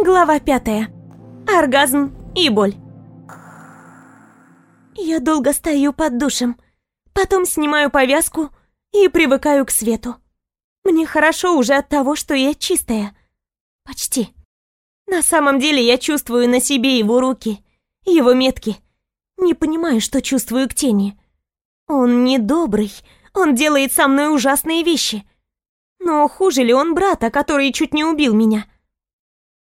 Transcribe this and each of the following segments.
Глава пятая. Оргазм и боль. Я долго стою под душем, потом снимаю повязку и привыкаю к свету. Мне хорошо уже от того, что я чистая. Почти. На самом деле я чувствую на себе его руки, его метки. Не понимаю, что чувствую к тени. Он недобрый, он делает со мной ужасные вещи. Но хуже ли он брата, который чуть не убил меня?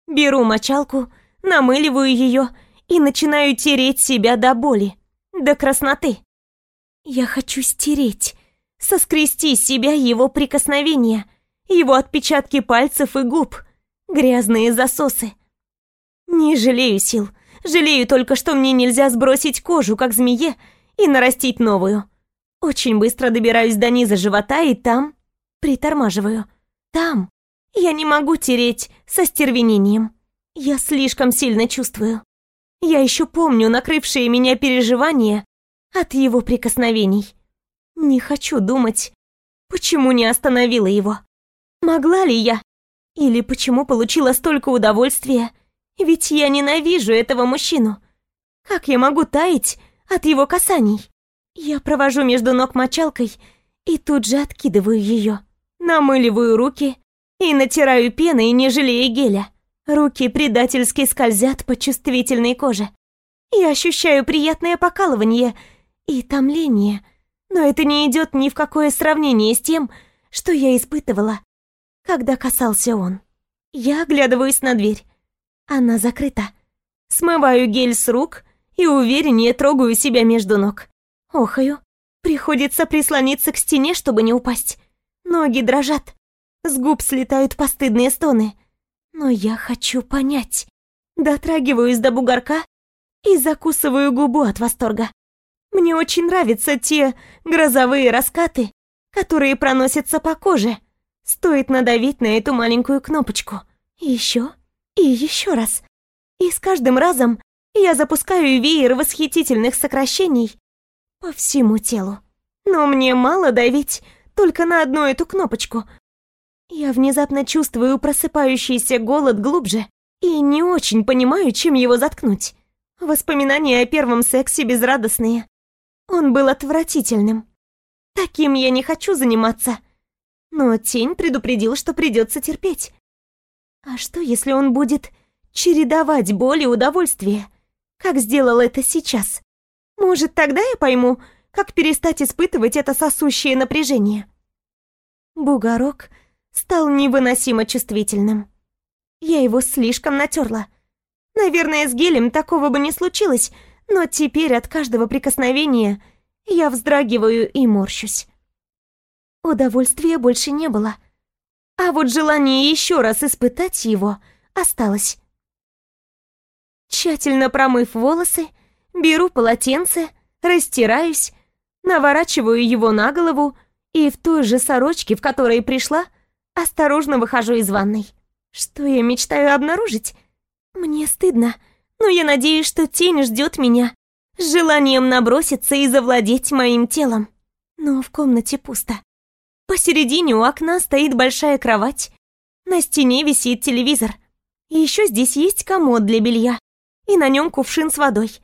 Беру мочалку, намыливаю ее и начинаю тереть себя до боли, до красноты. Я хочу стереть, соскрести с себя его прикосновения, его отпечатки пальцев и губ, грязные засосы. Не жалею сил, жалею только, что мне нельзя сбросить кожу, как змее, и нарастить новую. Очень быстро добираюсь до низа живота и там притормаживаю. Там я не могу тереть со стервенением. Я слишком сильно чувствую. Я еще помню накрывшие меня переживания от его прикосновений. Не хочу думать, почему не остановила его. Могла ли я? Или почему получила столько удовольствия? Ведь я ненавижу этого мужчину. Как я могу таять от его касаний? Я провожу между ног мочалкой и тут же откидываю ее. Намыливаю руки и натираю пеной, не жалея геля. Руки предательски скользят по чувствительной коже. Я ощущаю приятное покалывание и томление, но это не идет ни в какое сравнение с тем, что я испытывала, когда касался он. Я оглядываюсь на дверь. Она закрыта. Смываю гель с рук и увереннее трогаю себя между ног. Охаю. Приходится прислониться к стене, чтобы не упасть. Ноги дрожат. С губ слетают постыдные стоны. Но я хочу понять. Дотрагиваюсь до бугорка и закусываю губу от восторга. Мне очень нравятся те грозовые раскаты, которые проносятся по коже. Стоит надавить на эту маленькую кнопочку. Еще и еще раз. И с каждым разом я запускаю веер восхитительных сокращений по всему телу. Но мне мало давить только на одну эту кнопочку. Я внезапно чувствую просыпающийся голод глубже и не очень понимаю, чем его заткнуть. Воспоминания о первом сексе безрадостные. Он был отвратительным. Таким я не хочу заниматься. Но тень предупредил, что придется терпеть. А что, если он будет чередовать боль и удовольствие, как сделал это сейчас? Может, тогда я пойму, как перестать испытывать это сосущее напряжение. Бугорок стал невыносимо чувствительным. Я его слишком натерла. Наверное, с гелем такого бы не случилось, но теперь от каждого прикосновения я вздрагиваю и морщусь. Удовольствия больше не было. А вот желание еще раз испытать его осталось. Тщательно промыв волосы, беру полотенце, растираюсь, наворачиваю его на голову и в той же сорочке, в которой пришла, осторожно выхожу из ванной. Что я мечтаю обнаружить? Мне стыдно, но я надеюсь, что тень ждет меня с желанием наброситься и завладеть моим телом. Но в комнате пусто. Посередине у окна стоит большая кровать, на стене висит телевизор. И еще здесь есть комод для белья, и на нем кувшин с водой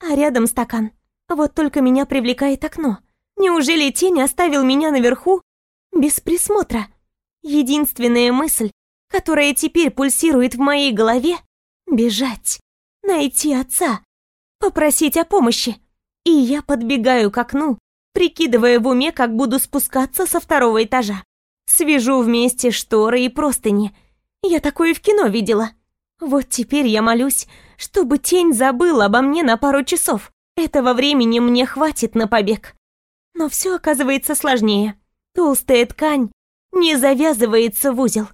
а рядом стакан. Вот только меня привлекает окно. Неужели тень оставил меня наверху без присмотра? Единственная мысль, которая теперь пульсирует в моей голове — бежать, найти отца, попросить о помощи. И я подбегаю к окну, прикидывая в уме, как буду спускаться со второго этажа. Свяжу вместе шторы и простыни. Я такое в кино видела. Вот теперь я молюсь, чтобы тень забыл обо мне на пару часов. Этого времени мне хватит на побег. Но все оказывается сложнее. Толстая ткань не завязывается в узел.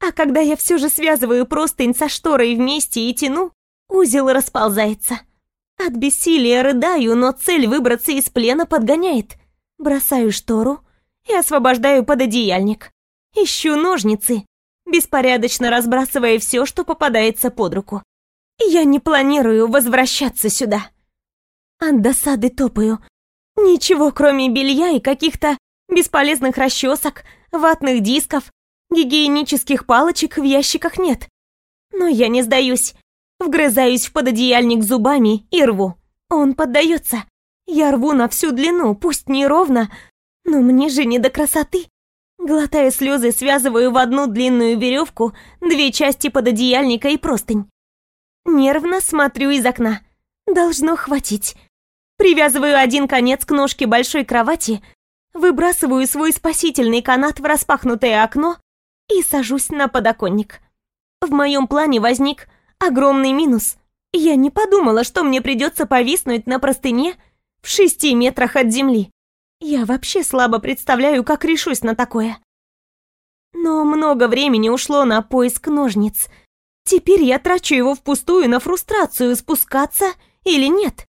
А когда я все же связываю простынь со шторой вместе и тяну, узел расползается. От бессилия рыдаю, но цель выбраться из плена подгоняет. Бросаю штору и освобождаю пододеяльник. Ищу ножницы, беспорядочно разбрасывая все, что попадается под руку. Я не планирую возвращаться сюда. От досады топаю. Ничего, кроме белья и каких-то бесполезных расчесок, ватных дисков, гигиенических палочек в ящиках нет. Но я не сдаюсь. Вгрызаюсь в пододеяльник зубами и рву. Он поддается. Я рву на всю длину, пусть не ровно, но мне же не до красоты. Глотая слезы, связываю в одну длинную веревку две части пододеяльника и простынь. Нервно смотрю из окна. Должно хватить. Привязываю один конец к ножке большой кровати, выбрасываю свой спасительный канат в распахнутое окно и сажусь на подоконник. В моем плане возник огромный минус. Я не подумала, что мне придется повиснуть на простыне в шести метрах от земли. Я вообще слабо представляю, как решусь на такое. Но много времени ушло на поиск ножниц. Теперь я трачу его впустую на фрустрацию, спускаться или нет.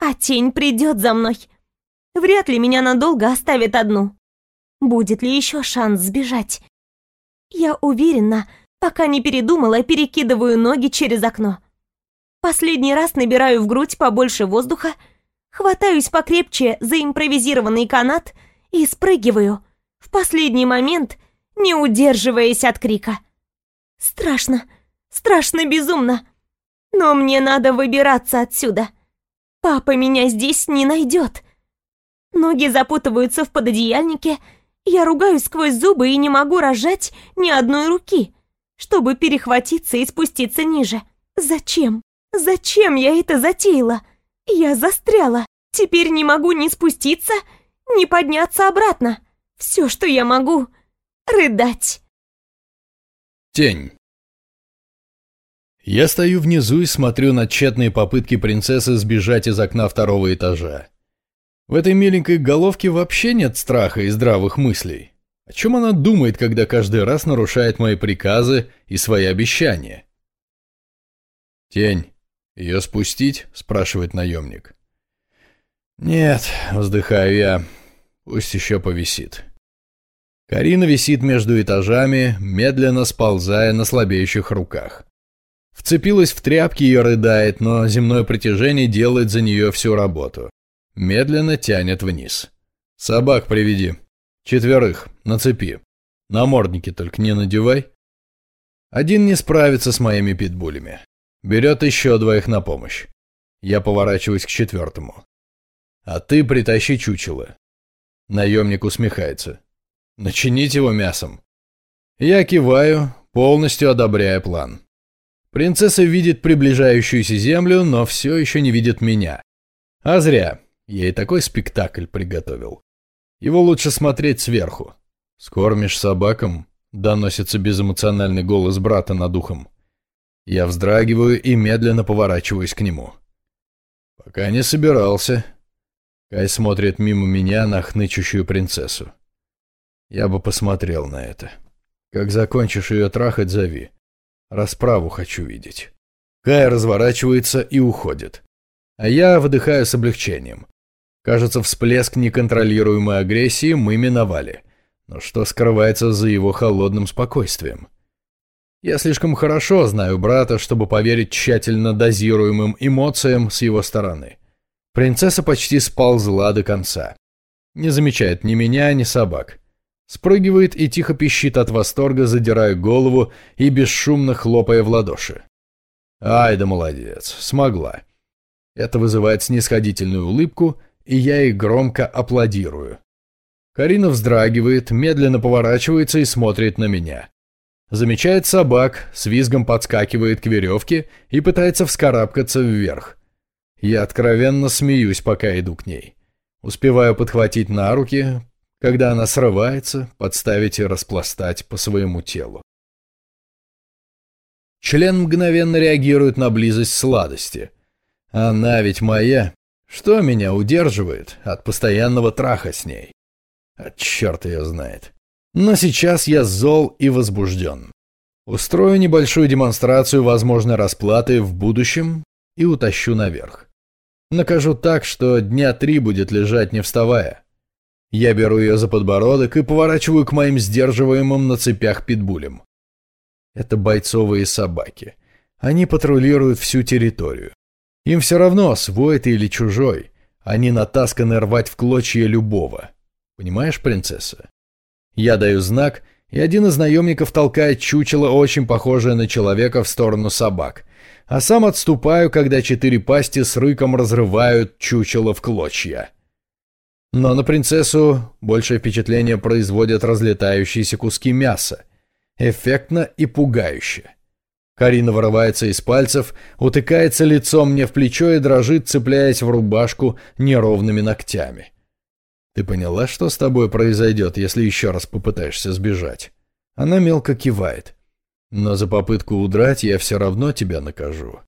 А тень придет за мной. Вряд ли меня надолго оставит одну. Будет ли еще шанс сбежать? Я уверена, пока не передумала, перекидываю ноги через окно. Последний раз набираю в грудь побольше воздуха Хватаюсь покрепче за импровизированный канат и спрыгиваю, в последний момент не удерживаясь от крика. Страшно, страшно безумно. Но мне надо выбираться отсюда. Папа меня здесь не найдет. Ноги запутываются в пододеяльнике, я ругаюсь сквозь зубы и не могу рожать ни одной руки, чтобы перехватиться и спуститься ниже. Зачем? Зачем я это затеяла? Я застряла. Теперь не могу ни спуститься, ни подняться обратно. Все, что я могу, рыдать. Тень. Я стою внизу и смотрю на тщетные попытки принцессы сбежать из окна второго этажа. В этой миленькой головке вообще нет страха и здравых мыслей. О чем она думает, когда каждый раз нарушает мои приказы и свои обещания? «Тень, ее спустить?» – спрашивает наемник. «Нет», – вздыхаю я, – «пусть еще повисит». Карина висит между этажами, медленно сползая на слабеющих руках. Вцепилась в тряпки и рыдает, но земное притяжение делает за нее всю работу. Медленно тянет вниз. «Собак приведи. Четверых, на цепи. Намордники только не надевай». Один не справится с моими питбулями. Берет еще двоих на помощь. Я поворачиваюсь к четвертому. А ты притащи чучело. Наемник усмехается. Начинить его мясом. Я киваю, полностью одобряя план. Принцесса видит приближающуюся землю, но все еще не видит меня. А зря. Я и такой спектакль приготовил. Его лучше смотреть сверху. «Скормишь собакам?» — доносится безэмоциональный голос брата над ухом. Я вздрагиваю и медленно поворачиваюсь к нему. Пока не собирался. Кай смотрит мимо меня на хнычущую принцессу. Я бы посмотрел на это. Как закончишь ее трахать, зови. Расправу хочу видеть. Кай разворачивается и уходит. А я выдыхаю с облегчением. Кажется, всплеск неконтролируемой агрессии мы миновали. Но что скрывается за его холодным спокойствием? Я слишком хорошо знаю брата, чтобы поверить тщательно дозируемым эмоциям с его стороны. Принцесса почти сползла до конца. Не замечает ни меня, ни собак. Спрыгивает и тихо пищит от восторга, задирая голову и бесшумно хлопая в ладоши. Ай да молодец, смогла. Это вызывает снисходительную улыбку, и я ей громко аплодирую. Карина вздрагивает, медленно поворачивается и смотрит на меня. Замечает собак, с визгом подскакивает к веревке и пытается вскарабкаться вверх. Я откровенно смеюсь, пока иду к ней. Успеваю подхватить на руки, когда она срывается, подставить и распластать по своему телу. Член мгновенно реагирует на близость сладости. Она ведь моя. Что меня удерживает от постоянного траха с ней? А черт ее знает. Но сейчас я зол и возбужден. Устрою небольшую демонстрацию возможной расплаты в будущем и утащу наверх. Накажу так, что дня три будет лежать не вставая. Я беру ее за подбородок и поворачиваю к моим сдерживаемым на цепях питбулям. Это бойцовые собаки. Они патрулируют всю территорию. Им все равно, свой ты или чужой. Они натасканы рвать в клочья любого. Понимаешь, принцесса? Я даю знак, и один из наемников толкает чучело, очень похожее на человека, в сторону собак. А сам отступаю, когда четыре пасти с рыком разрывают чучело в клочья. Но на принцессу большее впечатление производят разлетающиеся куски мяса. Эффектно и пугающе. Карина вырывается из пальцев, утыкается лицом мне в плечо и дрожит, цепляясь в рубашку неровными ногтями. «Ты поняла, что с тобой произойдет, если еще раз попытаешься сбежать?» Она мелко кивает. «Но за попытку удрать я все равно тебя накажу».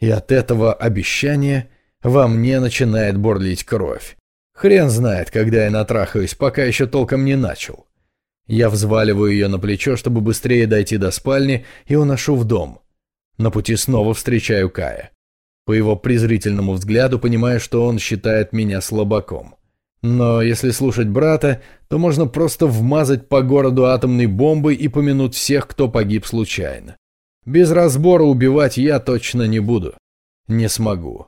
И от этого обещания во мне начинает бурлить кровь. Хрен знает, когда я натрахаюсь, пока еще толком не начал. Я взваливаю ее на плечо, чтобы быстрее дойти до спальни, и уношу в дом. На пути снова встречаю Кая. По его презрительному взгляду понимаю, что он считает меня слабаком. Но если слушать брата, то можно просто вмазать по городу атомной бомбой и помянуть всех, кто погиб случайно. Без разбора убивать я точно не буду. Не смогу.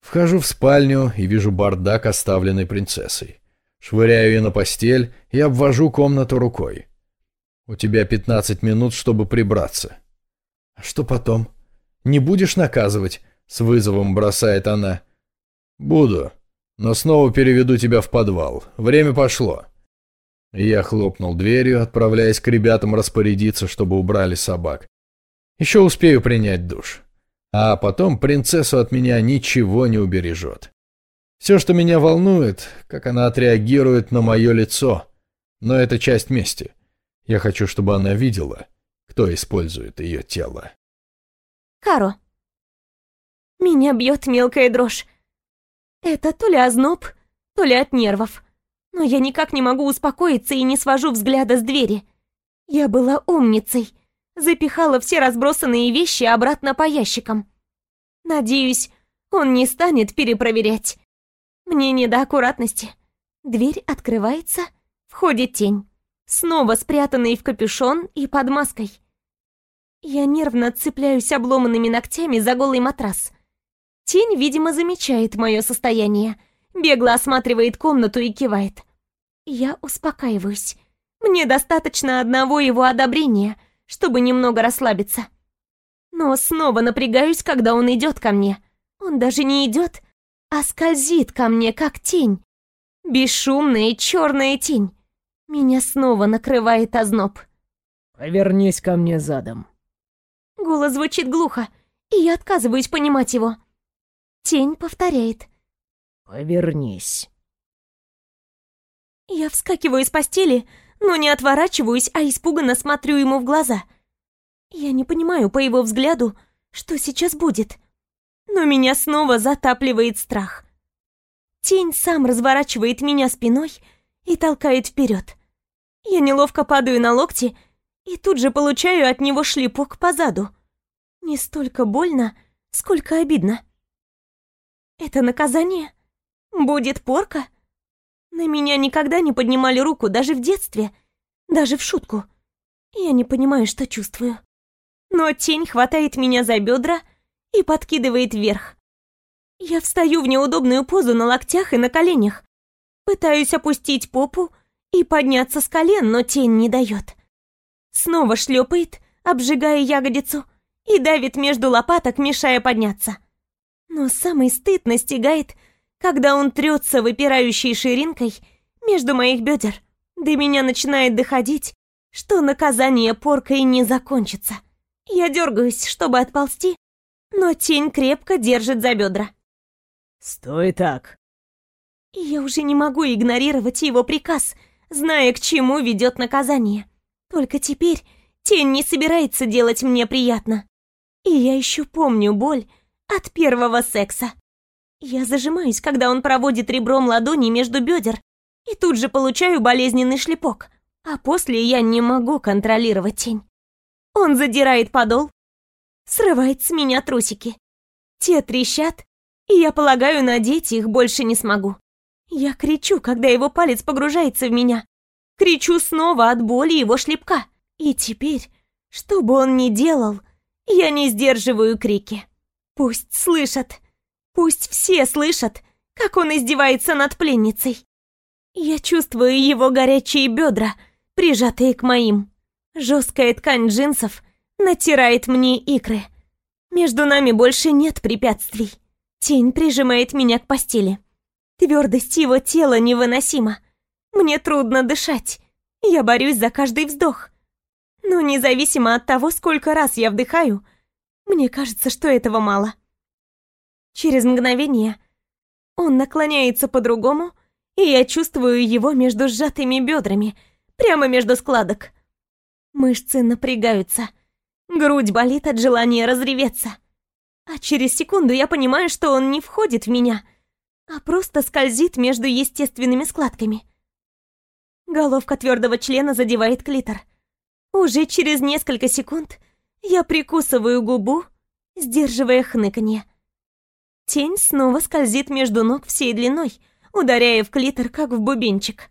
Вхожу в спальню и вижу бардак, оставленный принцессой. Швыряю ее на постель и обвожу комнату рукой. У тебя пятнадцать минут, чтобы прибраться. А что потом? Не будешь наказывать? С вызовом бросает она. Буду, но снова переведу тебя в подвал. Время пошло. Я хлопнул дверью, отправляясь к ребятам распорядиться, чтобы убрали собак. Еще успею принять душ. А потом принцессу от меня ничего не убережет. Все, что меня волнует, как она отреагирует на мое лицо. Но это часть мести. Я хочу, чтобы она видела, кто использует ее тело. Каро. Меня бьет мелкая дрожь. Это то ли озноб, то ли от нервов. Но я никак не могу успокоиться и не свожу взгляда с двери. Я была умницей запихала все разбросанные вещи обратно по ящикам. Надеюсь, он не станет перепроверять. Мне не до аккуратности. Дверь открывается, входит тень, снова спрятанный в капюшон и под маской. Я нервно цепляюсь обломанными ногтями за голый матрас. Тень, видимо, замечает мое состояние, бегло осматривает комнату и кивает. Я успокаиваюсь. Мне достаточно одного его одобрения — чтобы немного расслабиться. Но снова напрягаюсь, когда он идет ко мне. Он даже не идет, а скользит ко мне, как тень. Бесшумная черная тень. Меня снова накрывает озноб. «Повернись ко мне задом». Голос звучит глухо, и я отказываюсь понимать его. Тень повторяет. «Повернись». Я вскакиваю из постели, но не отворачиваюсь, а испуганно смотрю ему в глаза. Я не понимаю по его взгляду, что сейчас будет. Но меня снова затапливает страх. Тень сам разворачивает меня спиной и толкает вперед. Я неловко падаю на локти и тут же получаю от него шлепок по заду. Не столько больно, сколько обидно. Это наказание? Будет порка? На меня никогда не поднимали руку, даже в детстве, даже в шутку. Я не понимаю, что чувствую. Но тень хватает меня за бедра и подкидывает вверх. Я встаю в неудобную позу на локтях и на коленях. Пытаюсь опустить попу и подняться с колен, но тень не дает. Снова шлепает, обжигая ягодицу, и давит между лопаток, мешая подняться. Но самый стыд настигает, когда он трется выпирающей ширинкой между моих бедер. До меня начинает доходить, что наказание поркой не закончится. Я дергаюсь, чтобы отползти, но тень крепко держит за бедра. «Стой так!» Я уже не могу игнорировать его приказ, зная, к чему ведет наказание. Только теперь тень не собирается делать мне приятно. И я еще помню боль от первого секса. Я зажимаюсь, когда он проводит ребром ладони между бедер, и тут же получаю болезненный шлепок, а после я не могу контролировать тень. Он задирает подол, срывает с меня трусики. Те трещат, и я полагаю, надеть их больше не смогу. Я кричу, когда его палец погружается в меня. Кричу снова от боли его шлепка. И теперь, что бы он ни делал, я не сдерживаю крики. Пусть слышат. Пусть все слышат, как он издевается над пленницей. Я чувствую его горячие бедра, прижатые к моим. Жесткая ткань джинсов натирает мне икры. Между нами больше нет препятствий. Тень прижимает меня к постели. Твердость его тела невыносима. Мне трудно дышать. Я борюсь за каждый вздох. Но независимо от того, сколько раз я вдыхаю, мне кажется, что этого мало. Через мгновение он наклоняется по-другому, и я чувствую его между сжатыми бедрами, прямо между складок. Мышцы напрягаются. Грудь болит от желания разреветься. А через секунду я понимаю, что он не входит в меня, а просто скользит между естественными складками. Головка твердого члена задевает клитор. Уже через несколько секунд я прикусываю губу, сдерживая хныканье. Тень снова скользит между ног всей длиной, ударяя в клитор, как в бубенчик.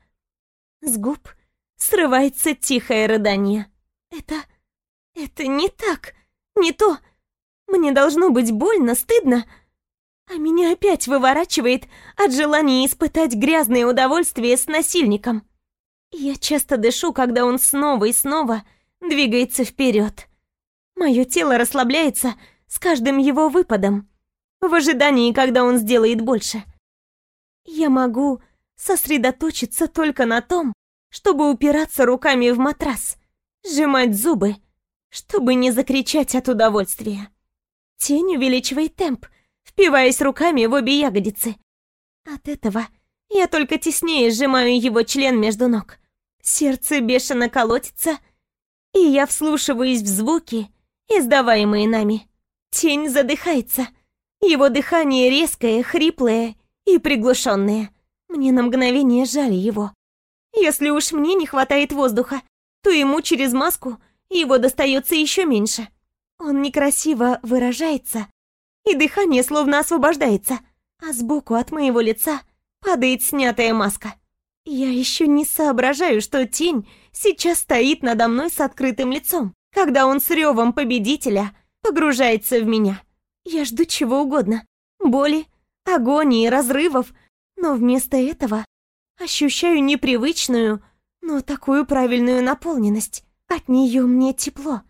С губ срывается тихое рыдание. Это... это не так, не то. Мне должно быть больно, стыдно, а меня опять выворачивает от желания испытать грязное удовольствие с насильником. Я часто дышу, когда он снова и снова двигается вперед. Мое тело расслабляется с каждым его выпадом, в ожидании, когда он сделает больше. Я могу сосредоточиться только на том, чтобы упираться руками в матрас, сжимать зубы, чтобы не закричать от удовольствия. Тень увеличивает темп, впиваясь руками в обе ягодицы. От этого я только теснее сжимаю его член между ног. Сердце бешено колотится, и я вслушиваюсь в звуки, издаваемые нами. Тень задыхается. Его дыхание резкое, хриплое и приглушенное. Мне на мгновение жаль его. Если уж мне не хватает воздуха, то ему через маску его достается еще меньше. Он некрасиво выражается, и дыхание словно освобождается, а сбоку от моего лица падает снятая маска. Я еще не соображаю, что тень сейчас стоит надо мной с открытым лицом, когда он с ревом победителя погружается в меня. Я жду чего угодно. Боли, агонии, разрывов. Но вместо этого ощущаю непривычную, но такую правильную наполненность. От нее мне тепло.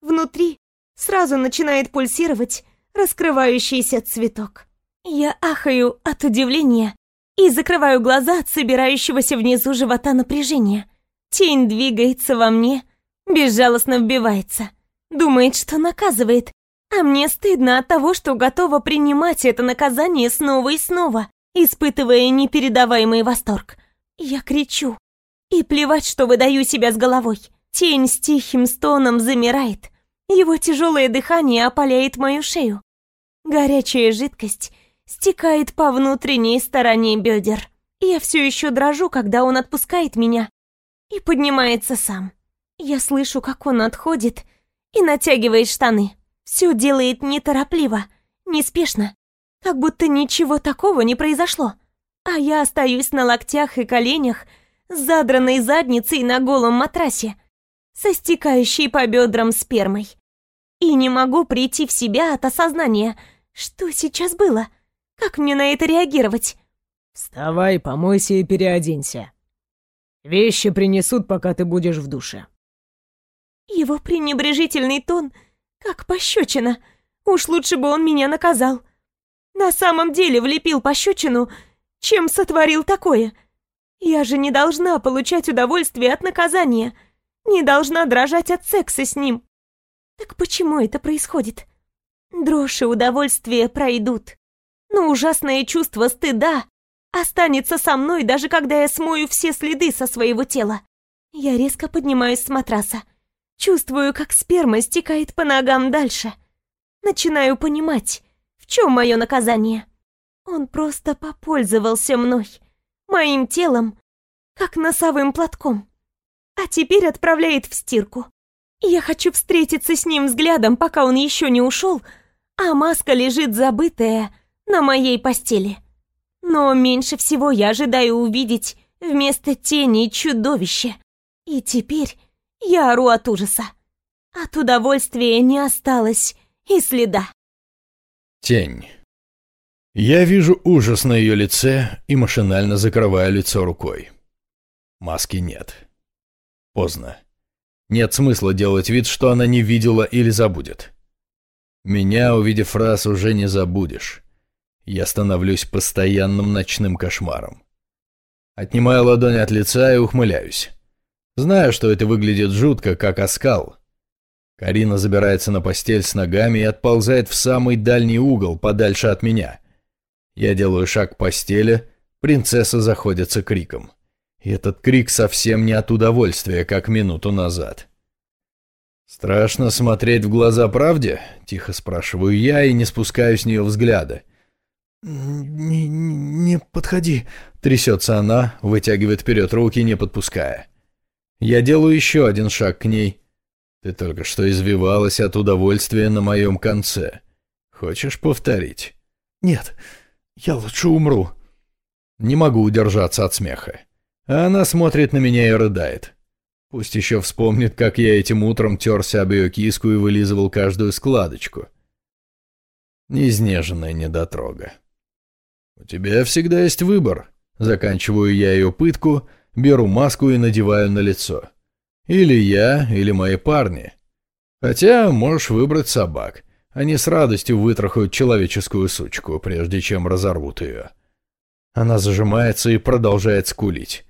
Внутри сразу начинает пульсировать раскрывающийся цветок. Я ахаю от удивления и закрываю глаза от собирающегося внизу живота напряжения. Тень двигается во мне, безжалостно вбивается. Думает, что наказывает, а мне стыдно от того, что готова принимать это наказание снова и снова, испытывая непередаваемый восторг. Я кричу. И плевать, что выдаю себя с головой. Тень с тихим стоном замирает. Его тяжелое дыхание опаляет мою шею. Горячая жидкость стекает по внутренней стороне бедер. Я все еще дрожу, когда он отпускает меня и поднимается сам. Я слышу, как он отходит и натягивает штаны. Все делает неторопливо, неспешно, как будто ничего такого не произошло. А я остаюсь на локтях и коленях, с задранной задницей на голом матрасе, со стекающей по бедрам спермой. И не могу прийти в себя от осознания, что сейчас было. Как мне на это реагировать? Вставай, помойся и переоденься. Вещи принесут, пока ты будешь в душе. Его пренебрежительный тон, как пощечина. Уж лучше бы он меня наказал. На самом деле влепил пощечину, чем сотворил такое. Я же не должна получать удовольствие от наказания, не должна дрожать от секса с ним. Так почему это происходит? Дрожь и удовольствие пройдут, но ужасное чувство стыда останется со мной, даже когда я смою все следы со своего тела. Я резко поднимаюсь с матраса. Чувствую, как сперма стекает по ногам дальше. Начинаю понимать, в чем мое наказание. Он просто попользовался мной, моим телом, как носовым платком. А теперь отправляет в стирку. Я хочу встретиться с ним взглядом, пока он еще не ушел, а маска лежит забытая на моей постели. Но меньше всего я ожидаю увидеть вместо тени чудовище. И теперь я ору от ужаса. От удовольствия не осталось и следа. Тень. Я вижу ужас на ее лице и машинально закрываю лицо рукой. Маски нет. Поздно. Нет смысла делать вид, что она не видела или забудет. Меня, увидев раз, уже не забудешь. Я становлюсь постоянным ночным кошмаром. Отнимаю ладонь от лица и ухмыляюсь. Знаю, что это выглядит жутко, как оскал. Карина забирается на постель с ногами и отползает в самый дальний угол, подальше от меня. Я делаю шаг к постели, принцесса заходится криком. И этот крик совсем не от удовольствия, как минуту назад. «Страшно смотреть в глаза правде?» – тихо спрашиваю я и не спускаю с нее взгляда. «Не, не подходи», – трясется она, вытягивает вперед руки, не подпуская. Я делаю еще один шаг к ней. Ты только что извивалась от удовольствия на моем конце. Хочешь повторить? «Нет, я лучше умру». Не могу удержаться от смеха. А она смотрит на меня и рыдает. Пусть еще вспомнит, как я этим утром терся об ее киску и вылизывал каждую складочку. Неизнеженная недотрога. «У тебя всегда есть выбор». Заканчиваю я ее пытку, беру маску и надеваю на лицо. Или я, или мои парни. Хотя можешь выбрать собак. Они с радостью вытрахают человеческую сучку, прежде чем разорвут ее. Она зажимается и продолжает скулить.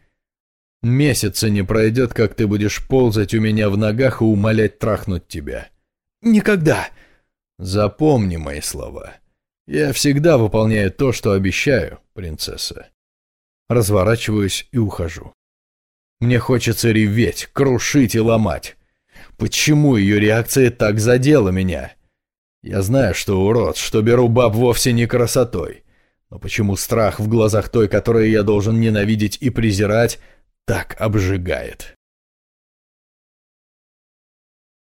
Месяца не пройдет, как ты будешь ползать у меня в ногах и умолять трахнуть тебя. Никогда. Запомни мои слова. Я всегда выполняю то, что обещаю, принцесса. Разворачиваюсь и ухожу. Мне хочется реветь, крушить и ломать. Почему ее реакция так задела меня? Я знаю, что урод, что беру баб вовсе не красотой. Но почему страх в глазах той, которую я должен ненавидеть и презирать, так обжигает.